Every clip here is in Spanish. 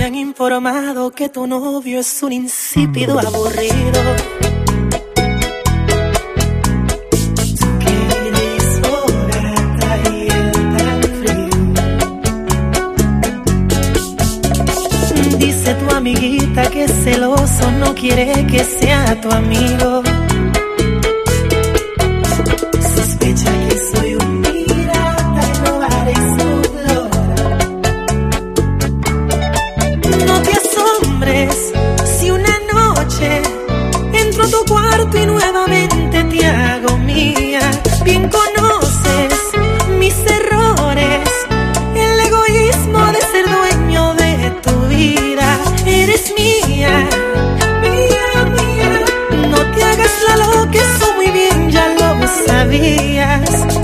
Me han informado que tu novio es un insípido mm. aburrido. Dice tu amiguita que celoso no quiere que sea tu amigo. la loca, eso muy bien ya lo sabías.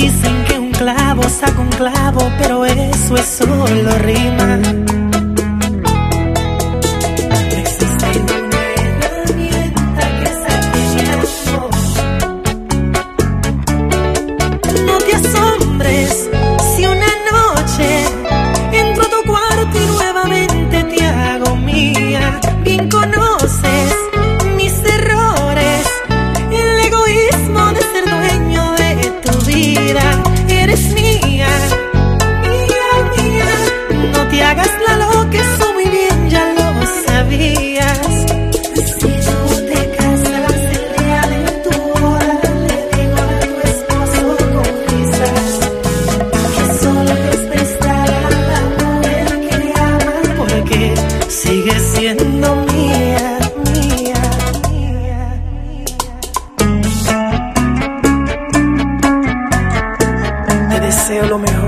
Dicen que un clavo saca un clavo, pero eso es solo rima. Existe una herramienta que sacia el amor. No te asombres si una noche entro a tu cuarto y nuevamente te hago mía. Vinconos. deseo lo mejor.